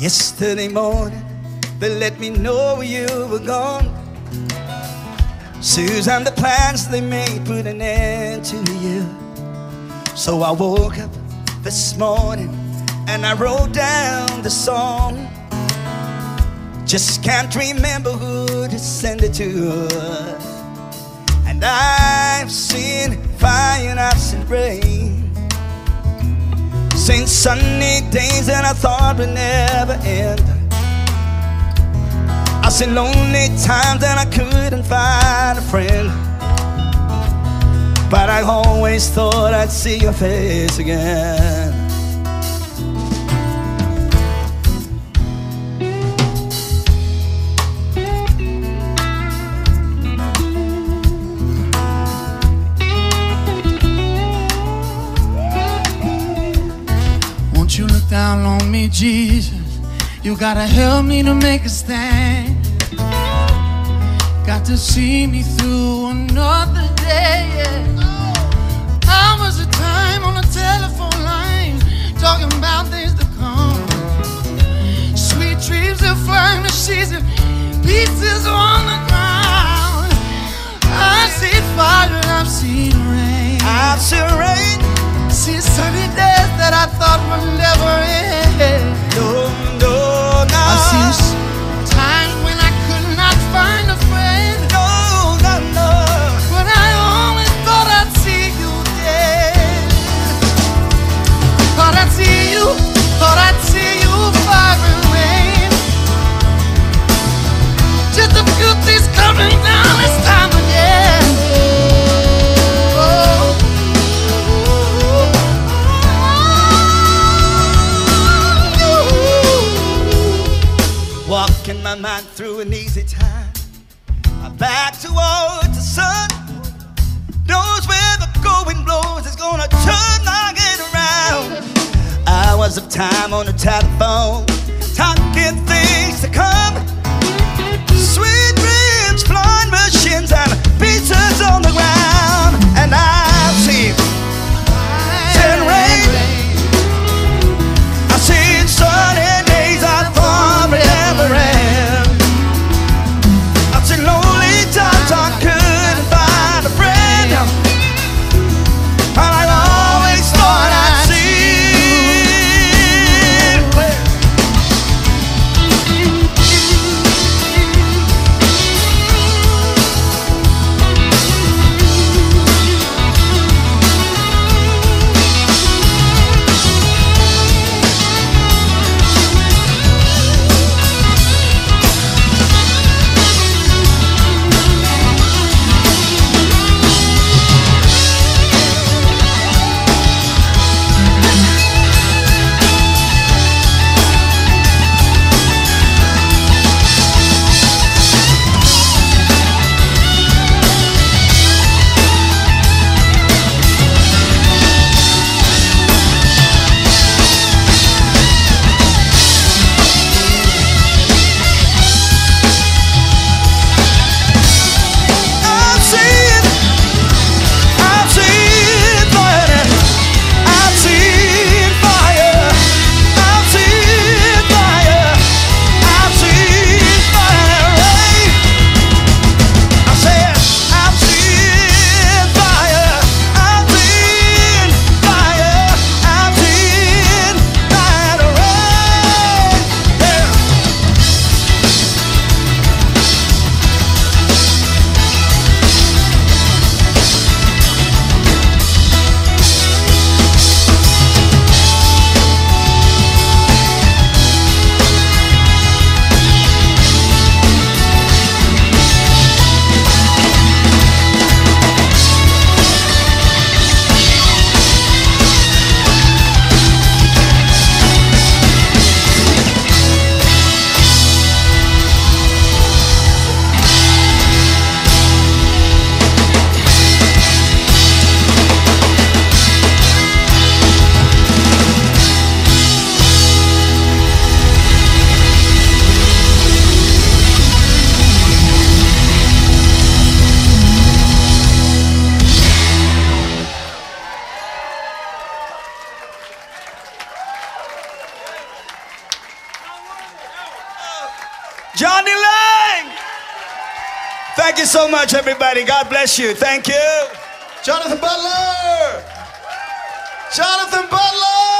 Yesterday morning, they let me know you were gone. Suzanne, the plans they made put an end to you. So I woke up this morning and I wrote down the song. Just can't remember who to send it to. And I've seen fire and I've seen rain. Seen sunny days that I thought would never. I've seen lonely times that I couldn't find a friend. But I always thought I'd see your face again. Won't you look down on me, Jesus? You gotta help me to make a stand. Got to see me through another day. Yeah. Hours of time on the telephone line, talking about things to come. Sweet dreams of flying machines and pieces on the ground. I've seen fire and I've seen rain. I've seen rain. Seen sunny days that I thought would never my mind through an easy time. My back towards the sun. Knows where the going blows. It's gonna turn my head around. Hours of time on the telephone. Jonny Lang. Thank you so much, everybody. God bless you. Thank you. Jonathan Butler! Jonathan Butler!